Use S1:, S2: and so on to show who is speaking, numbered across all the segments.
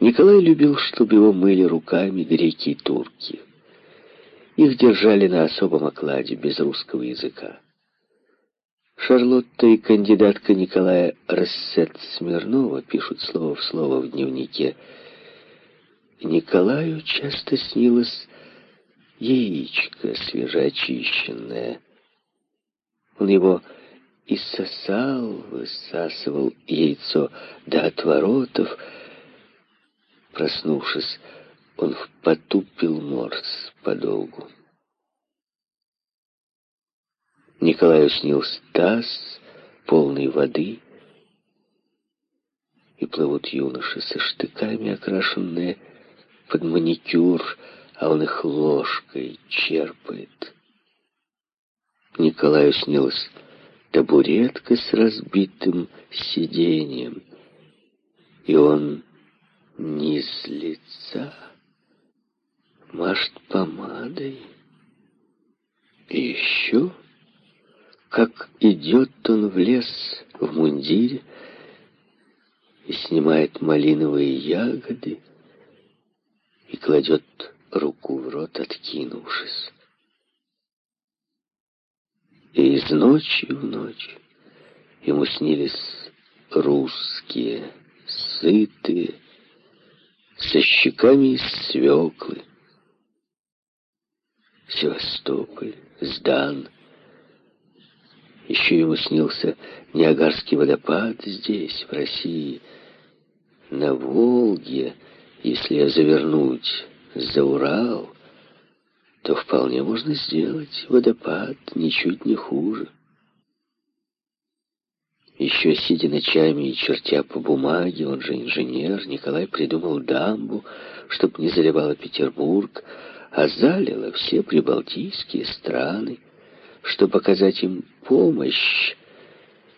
S1: Николай любил, чтобы его мыли руками греки и турки. Их держали на особом окладе, без русского языка. Шарлотта и кандидатка Николая Рассет Смирнова пишут слово в слово в дневнике. Николаю часто снилось яичко свежеочищенное. Он его и сосал, высасывал яйцо до отворотов. Проснувшись, он в поту пил морс подолгу. Николаю снился таз, полный воды, и плывут юноши со штыками, окрашенные под маникюр, а он их ложкой черпает. Николаю снилось табуретка с разбитым сиденьем, и он низ лица машет помадой. И еще, как идет он в лес в мундире и снимает малиновые ягоды и кладет руку в рот, откинувшись. И из ночи в ночь ему снились русские, сытые, со щеками из свеклы. Севастополь, Сдан. Еще ему снился Ниагарский водопад здесь, в России, на Волге, если завернуть за Урал, то вполне можно сделать водопад ничуть не хуже. Еще сидя ночами и чертя по бумаге, он же инженер, Николай придумал дамбу, чтоб не заливало Петербург, а залило все прибалтийские страны, чтобы оказать им помощь,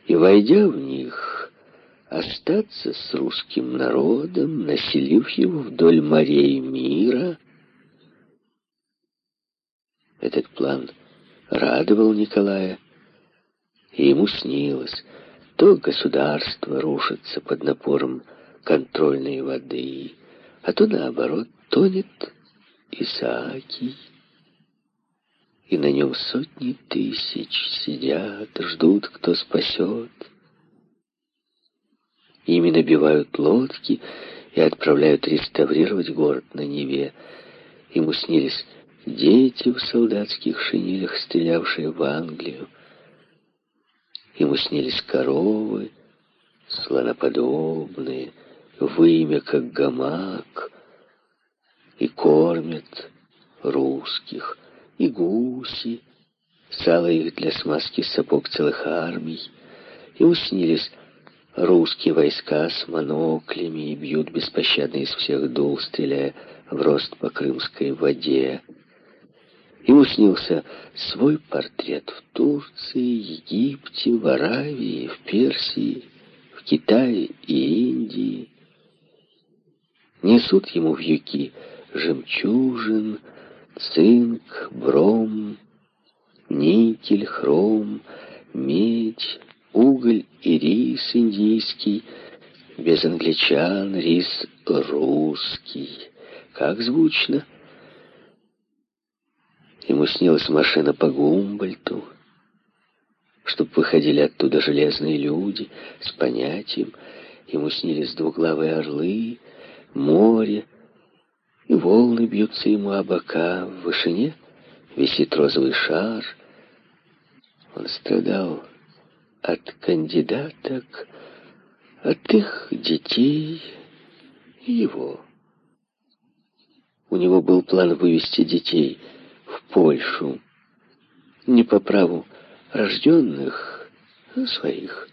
S1: и, войдя в них, остаться с русским народом, населив его вдоль морей мира — этот план радовал Николая, и ему снилось, то государство рушится под напором контрольной воды, а то, наоборот, тонет Исаакий. И на нем сотни тысяч сидят, ждут, кто спасет. Ими набивают лодки и отправляют реставрировать город на Неве. Ему снились дети в солдатских шинелях, стрелявшие в Англию. Ему снились коровы, слоноподобные, вымя, как гамак, и кормят русских, и гуси, сало их для смазки сапог целых армий. Ему снились русские войска с моноклями и бьют беспощадно из всех дул, стреляя в рост по крымской воде. Ему снился свой портрет в Турции, Египте, в Аравии, в Персии, в Китае и Индии. Несут ему в юки жемчужин, цинк, бром, никель, хром, медь, уголь и рис индийский, без англичан рис русский. Как звучно! Ему снилась машина по Гумбольту, чтоб выходили оттуда железные люди с понятием. Ему снились двуглавые орлы, море, и волны бьются ему о бока. В вышине висит розовый шар. Он страдал от кандидаток, от их детей и его. У него был план вывести детей — Польшу. Не по праву рожденных, а своих.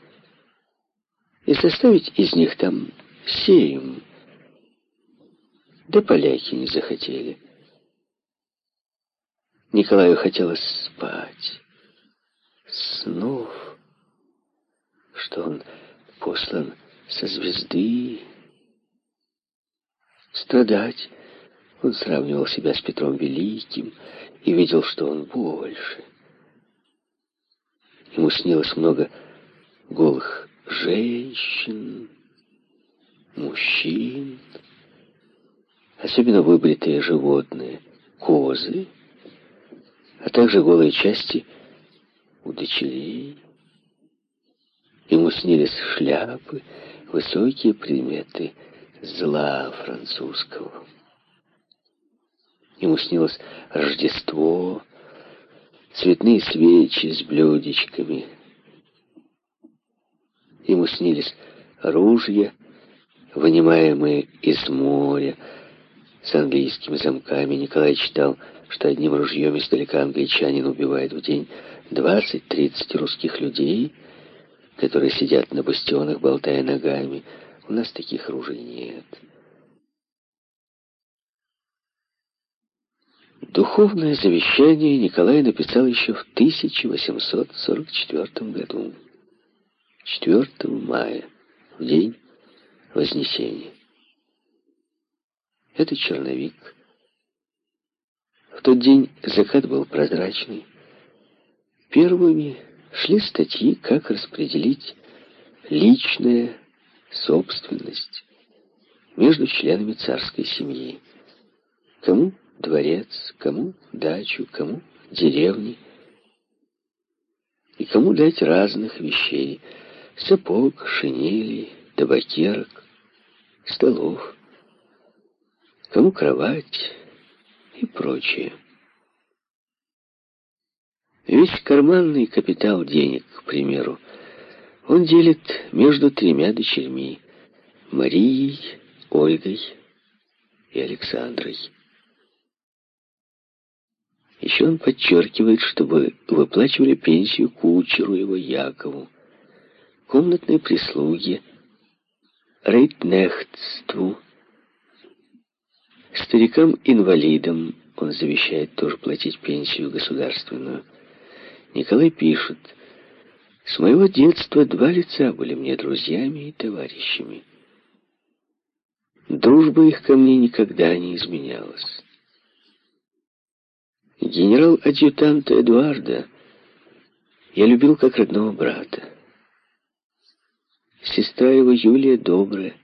S1: И составить из них там семь. Да поляки не захотели. Николаю хотелось спать. Снов, что он послан со звезды. Страдать он сравнивал себя с Петром Великим и видел, что он больше. Ему снилось много голых женщин, мужчин, особенно выбритые животные, козы, а также голые части у дочерей. Ему снились шляпы, высокие предметы зла французского. Ему снилось Рождество, цветные свечи с блюдечками. Ему снились ружья, вынимаемые из моря, с английскими замками. Николай читал, что одним ружьем издалека англичанин убивает в день 20-30 русских людей, которые сидят на бастионах, болтая ногами. У нас таких ружей нет. Духовное завещание Николай написал еще в 1844 году, 4 мая, в день Вознесения. Это черновик. В тот день закат был прозрачный. Первыми шли статьи, как распределить личная собственность между членами царской семьи. Кому дворец, кому дачу, кому деревни. И кому дать разных вещей. Сапог, шинели, табакерок, столов. Кому кровать и прочее. Весь карманный капитал денег, к примеру, он делит между тремя дочерьми — Марией, Ольгой и Александрой. Еще он подчеркивает, чтобы выплачивали пенсию кучеру его Якову, комнатной прислуге, рейтнехтству, старикам-инвалидам он завещает тоже платить пенсию государственную. Николай пишет, «С моего детства два лица были мне друзьями и товарищами. Дружба их ко мне никогда не изменялась. Генерал-адъютанта Эдуарда я любил как родного брата. Сестра его Юлия добрая.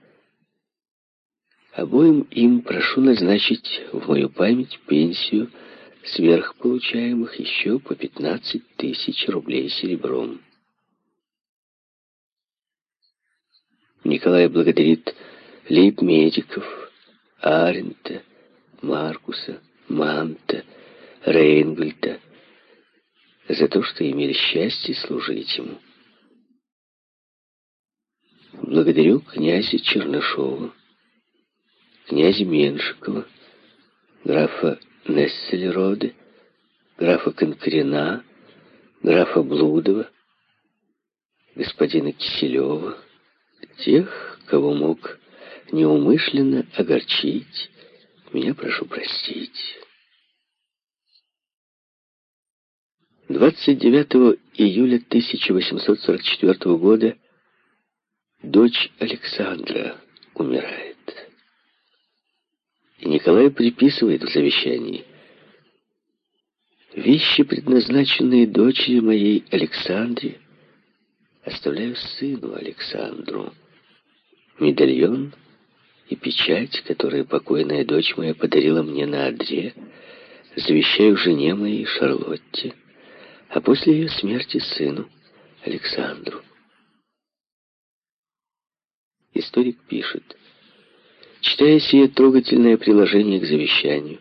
S1: Обоим им прошу назначить в мою память пенсию сверх получаемых еще по 15 тысяч рублей серебром. Николай благодарит лейб-медиков, Арента, Маркуса, Манта, Рейнгольда за то, что имели счастье служить ему. Благодарю князя Чернышова, князя Меншикова, графа Нессельроде, графа Конкрена, графа Блудова, господина Киселева, тех, кого мог неумышленно огорчить, меня прошу простить. 29 июля 1844 года дочь Александра умирает. И Николай приписывает в завещании «Вещи, предназначенные дочери моей Александре, оставляю сыну Александру. Медальон и печать, которые покойная дочь моя подарила мне на одре, завещаю жене моей Шарлотте» а после ее смерти сыну Александру. Историк пишет, читая сие трогательное приложение к завещанию,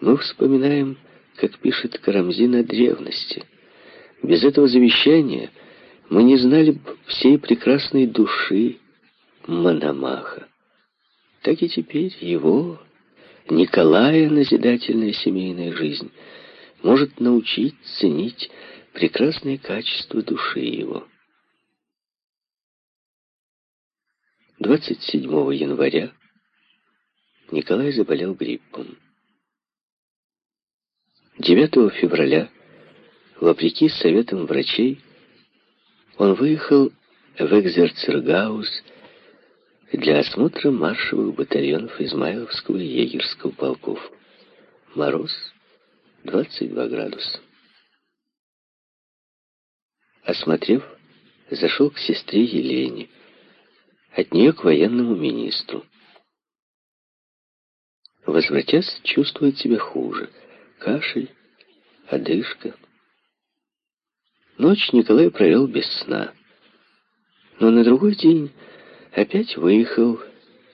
S1: мы вспоминаем, как пишет Карамзин о древности. Без этого завещания мы не знали бы всей прекрасной души Мономаха. Так и теперь его, Николая, назидательная семейная жизнь – может научить ценить прекрасные качества души его. 27 января Николай заболел гриппом. 9 февраля, вопреки советам врачей, он выехал в Экзерцергаус для осмотра маршевых батальонов Измайловского и Егерского полков. Мороз 22 градуса. Осмотрев, зашел к сестре Елене, от нее к военному министру. возвратясь, чувствует себя хуже. Кашель, одышка. Ночь Николай провел без сна. Но на другой день опять выехал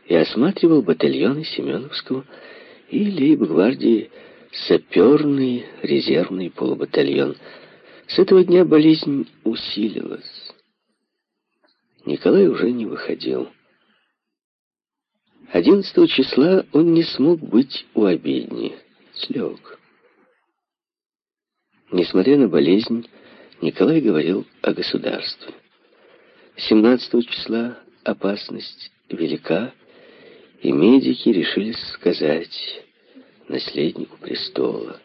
S1: и осматривал батальоны Семеновского и лейб-гвардии саперный резервный полубатальон. С этого дня болезнь усилилась. Николай уже не выходил. 11 числа он не смог быть у обедни. Слег. Несмотря на болезнь, Николай говорил о государстве. 17 числа опасность велика, и медики решили сказать наследнику престола.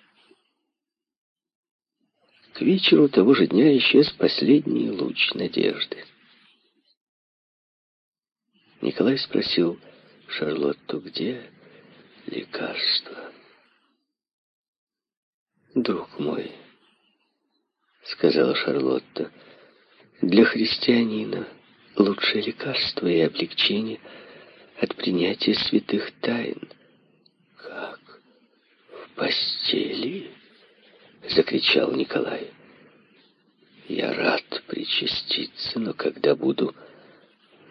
S1: К вечеру того же дня исчез последний луч надежды. Николай спросил Шарлотту, где лекарство? «Друг мой», — сказала Шарлотта, — «для христианина лучшее лекарство и облегчение от принятия святых тайн». «Как? В постели?» — закричал Николай. «Я рад причаститься, но когда буду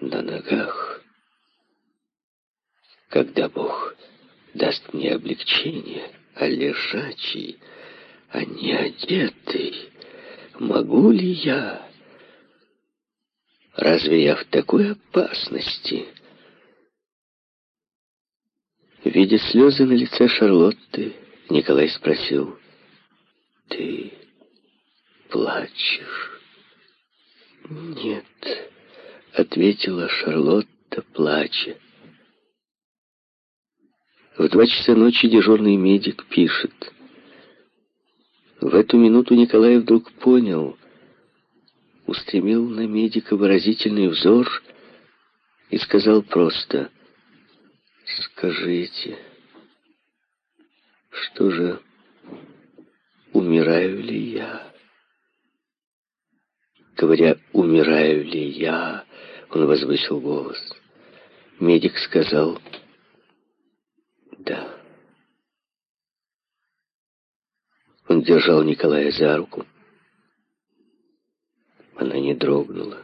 S1: на ногах, когда Бог даст мне облегчение, а лежачий, а не одетый, могу ли я? Разве я в такой опасности?» Видя слезы на лице Шарлотты, Николай спросил, «Ты плачешь?» «Нет», — ответила Шарлотта, плача. В два часа ночи дежурный медик пишет. В эту минуту Николай вдруг понял, устремил на медика выразительный взор и сказал просто «Скажите, что же, умираю ли я?» Говоря «умираю ли я», он возвысил голос. Медик сказал «да». Он держал Николая за руку. Она не дрогнула.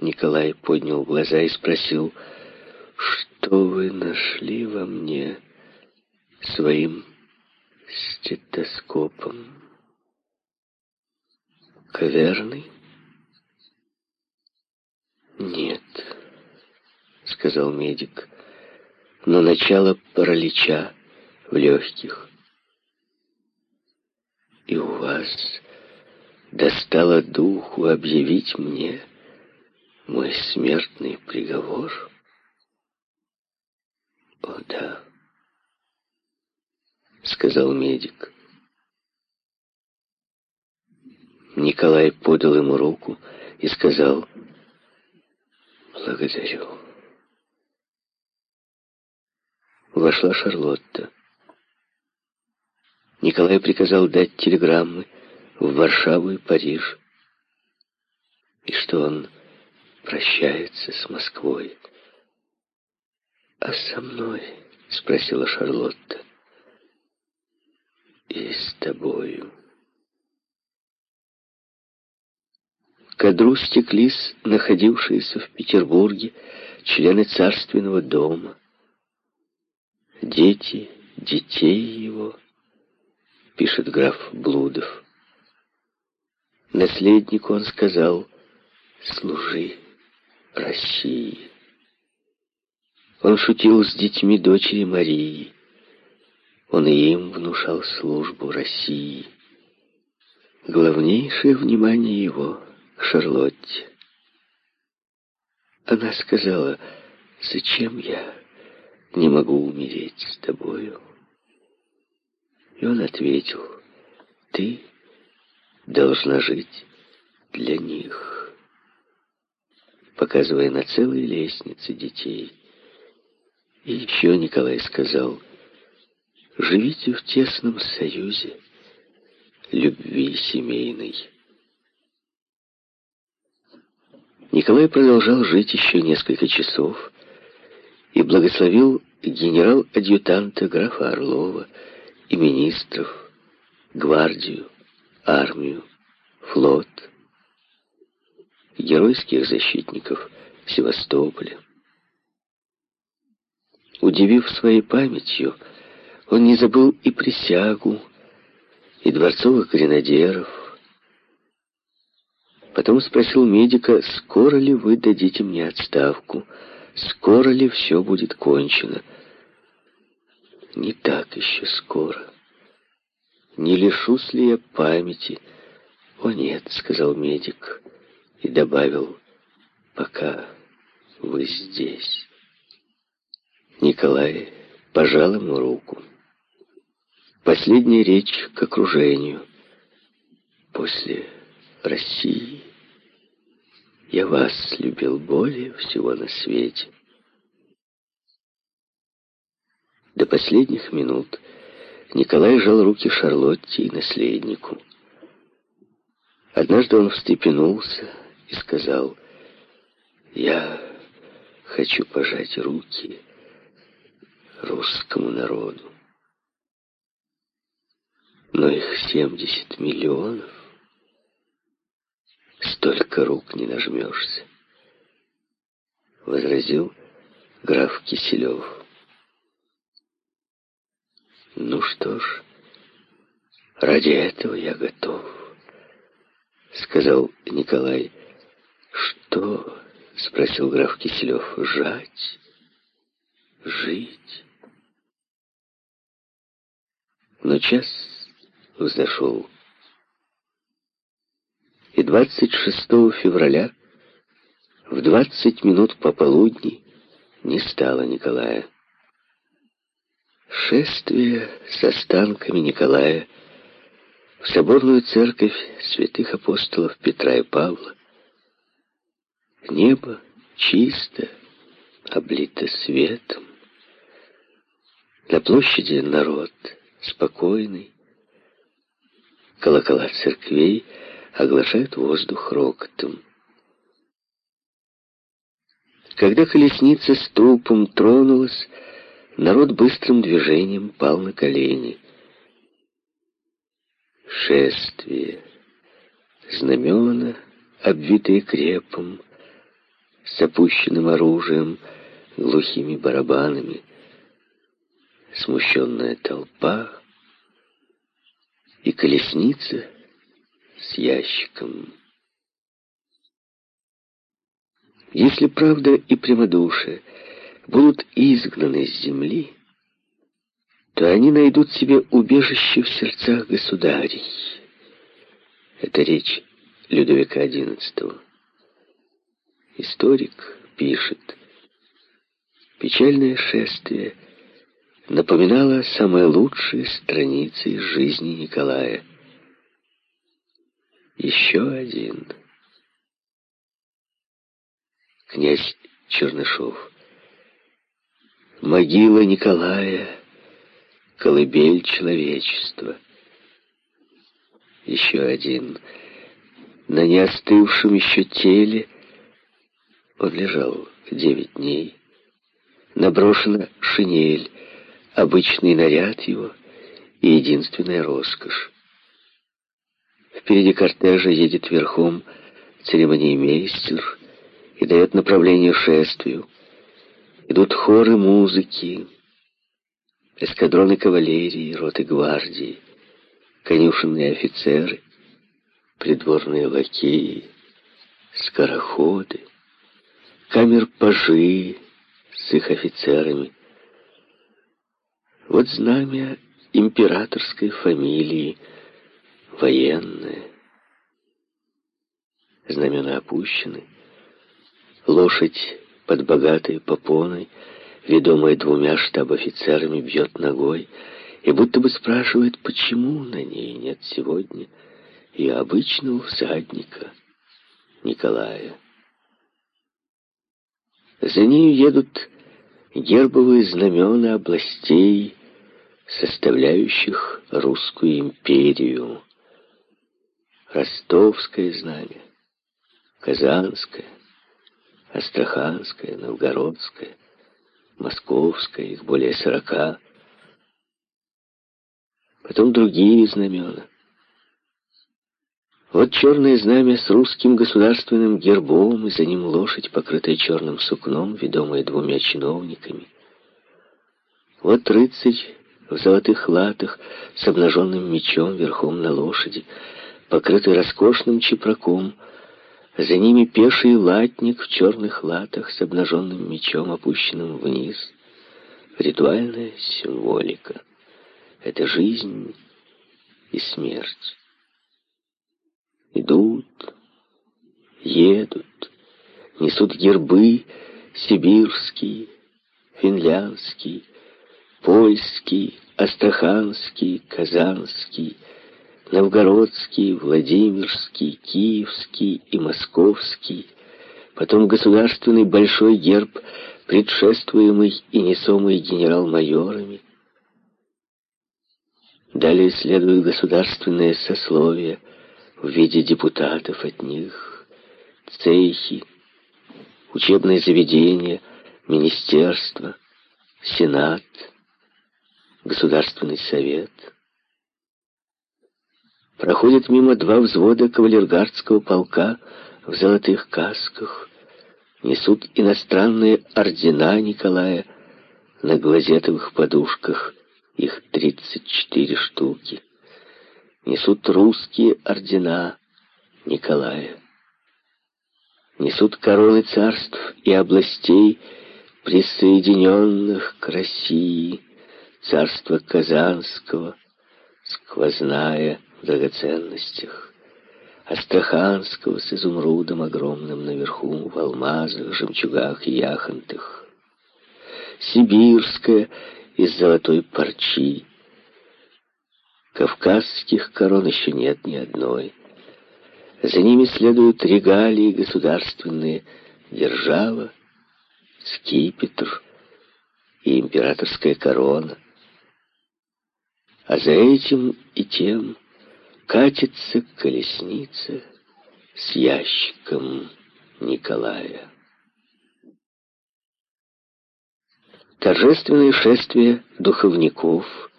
S1: Николай поднял глаза и спросил, «Что вы нашли во мне своим стетоскопом?» «Каверный?» «Нет», — сказал медик, — «но начало паралича в легких. И у вас достало духу объявить мне мой смертный приговор? О, да, сказал медик. Николай подал ему руку и сказал, «Благодарю». Вошла Шарлотта. Николай приказал дать телеграммы в Варшаву и Париж. И что он прощается с Москвой. «А со мной?» — спросила Шарлотта. «И с тобою». К одру стеклись находившиеся в Петербурге члены царственного дома, дети детей его, пишет граф Блудов. Наследнику он сказал, служи России. Он шутил с детьми дочери Марии. Он и им внушал службу России. Главнейшее внимание его к Шарлотте. Она сказала, «Зачем я не могу умереть с тобою?» И он ответил, «Ты должна жить для них», показывая на целые лестницы детей. И еще Николай сказал, «Живите в тесном союзе любви семейной». Николай продолжал жить еще несколько часов и благословил генерал-адъютанта графа Орлова и министров, гвардию, армию, флот, геройских защитников Севастополя. Удивив своей памятью, он не забыл и присягу, и дворцовых гренадеров. Потом спросил медика, скоро ли вы дадите мне отставку, скоро ли все будет кончено. Не так еще скоро. Не лишусь ли я памяти? О нет, сказал медик и добавил, пока вы здесь. Николай пожал ему руку. Последняя речь к окружению. После России я вас любил более всего на свете. До последних минут Николай жал руки Шарлотте и наследнику. Однажды он встрепенулся и сказал, «Я хочу пожать руки русскому народу но их 70 миллионов. Столько рук не нажмешься, — возразил граф Киселев. Ну что ж, ради этого я готов, — сказал Николай. Что? — спросил граф Киселев. Жать? Жить? Но час взошел. И 26 февраля в 20 минут пополудни не стало Николая. Шествие с останками Николая в соборную церковь святых апостолов Петра и Павла. Небо чисто, облито светом. На площади народ спокойный, Колокола церквей оглашают воздух рокотом. Когда колесница с трупом тронулась, народ быстрым движением пал на колени. Шествие, знамена, обвитые крепом, с опущенным оружием, глухими барабанами, смущенная толпа — и колесница с ящиком. Если правда и прямодушие будут изгнаны с земли, то они найдут себе убежище в сердцах государей. Это речь Людовика XI. Историк пишет, печальное шествие напоминала самые лучшие страницы из жизни Николая. Еще один. Князь Чернышов. Могила Николая, колыбель человечества. Еще один. На неостывшем еще теле он лежал девять дней. Наброшена шинель, обычный наряд его и единственная роскошь. Впереди кортежа едет верхом церемониймейстер и дает направление шествию. Идут хоры музыки, эскадроны кавалерии, роты гвардии, конюшенные офицеры, придворные лакеи, скороходы, камер-пажи с их офицерами — вот знамя императорской фамилии, военное. Знамена опущены. Лошадь под богатой попоной, ведомая двумя штаб-офицерами, бьет ногой и будто бы спрашивает, почему на ней нет сегодня и обычного всадника Николая. За нею едут гербовые знамена областей, составляющих русскую империю. Ростовское знамя, Казанское, Астраханское, Новгородское, Московская, их более сорока. Потом другие знамена. Вот черное знамя с русским государственным гербом, и за ним лошадь, покрытая черным сукном, ведомая двумя чиновниками. Вот рыцарь в золотых латах с обнаженным мечом верхом на лошади, покрытый роскошным чепраком, за ними пеший латник в черных латах с обнаженным мечом, опущенным вниз. Ритуальная символика. Это жизнь и смерть идут, едут, несут гербы сибирский, финляндский, польский, астраханский, казанский, новгородский, владимирский, киевский и московский, потом государственный большой герб, предшествуемый и несомый генерал-майорами. Далее следуют государственные сословия — в виде депутатов от них, цехи, учебные заведения, министерства, сенат, государственный совет. Проходят мимо два взвода кавалергардского полка в золотых касках, несут иностранные ордена Николая на глазетовых подушках, их 34 штуки несут русские ордена Николая. Несут короны царств и областей, присоединенных к России, царство Казанского, сквозная в драгоценностях, Астраханского с изумрудом огромным наверху, в алмазах, жемчугах и яхонтах, Сибирская из золотой парчи, Кавказских корон еще нет ни одной. За ними следуют регалии государственные, держава, скипетр и императорская корона. А за этим и тем катится колесница с ящиком Николая. Торжественное шествие духовников —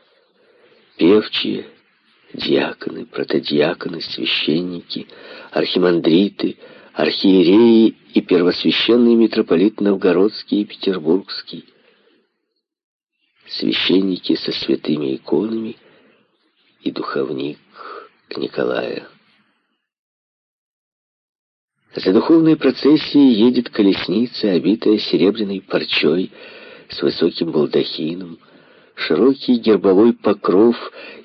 S1: певчие, диаконы, протодиаконы, священники, архимандриты, архиереи и первосвященный митрополит Новгородский и Петербургский, священники со святыми иконами и духовник Николая. За духовной процессией едет колесница, обитая серебряной парчой с высоким балдахином, Широкий гербовой покров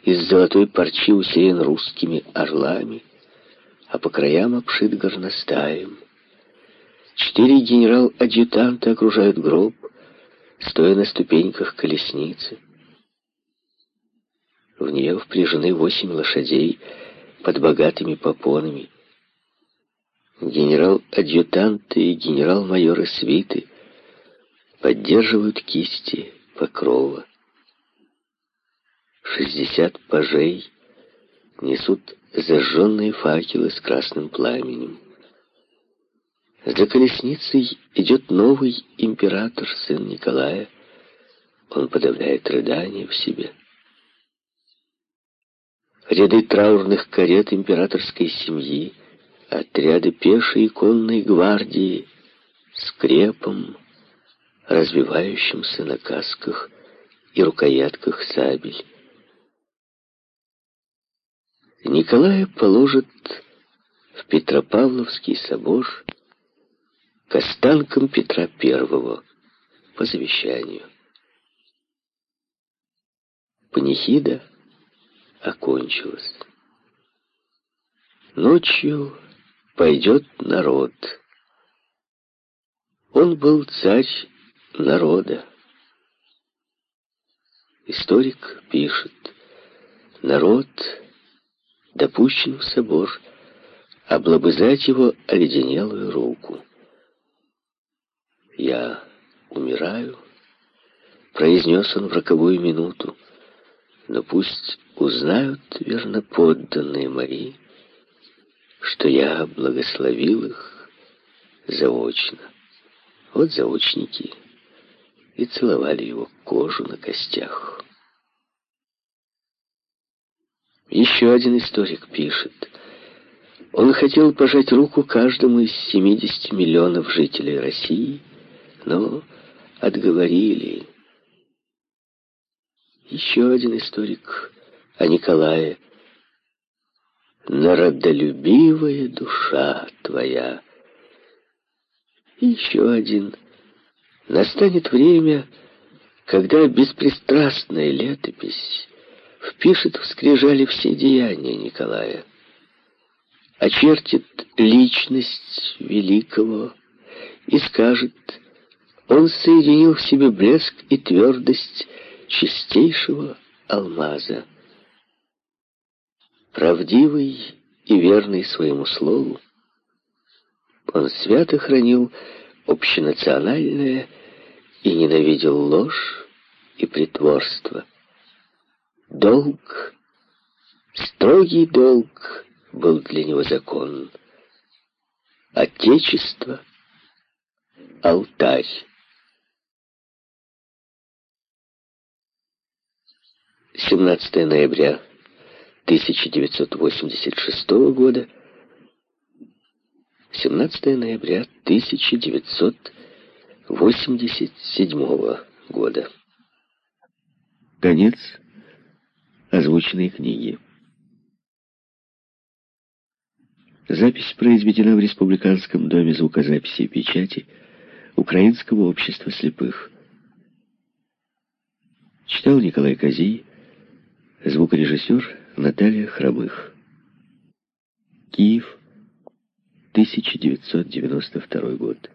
S1: из золотой парчи усеян русскими орлами, а по краям обшит горностаем. Четыре генерал-адъютанта окружают гроб, стоя на ступеньках колесницы. В нее впряжены восемь лошадей под богатыми попонами. Генерал-адъютанты и генерал-майоры свиты поддерживают кисти покрова. Шестьдесят пажей несут зажженные факелы с красным пламенем. За колесницей идет новый император, сын Николая. Он подавляет рыдание в себе. Ряды траурных карет императорской семьи, отряды пешей и конной гвардии с крепом, развивающимся на касках и рукоятках сабель. Николая положат в Петропавловский собор к останкам Петра I по завещанию. Панихида окончилась. Ночью пойдет народ. Он был царь народа. Историк пишет, народ допущен в собор, облобызать его оледенелую руку. «Я умираю», — произнес он в роковую минуту, «но пусть узнают верно подданные мои, что я благословил их заочно. Вот заочники и целовали его кожу на костях. Еще один историк пишет. Он хотел пожать руку каждому из 70 миллионов жителей России, но отговорили. Еще один историк о Николае. Народолюбивая душа твоя. еще один. Настанет время, когда беспристрастная летопись впишет в скрижали все деяния Николая, очертит личность великого и скажет, он соединил в себе блеск и твердость чистейшего алмаза. Правдивый и верный своему слову, он свято хранил общенациональное и ненавидел ложь и притворство. Долг, строгий долг был для него закон. Отечество, алтарь. 17 ноября 1986 года, 17 ноября 1987 года.
S2: Конец озвученной книги. Запись произведена в Республиканском доме звукозаписи и печати Украинского общества слепых. Читал Николай Козий, звукорежиссер Наталья Хромых. Киев, 1992 год.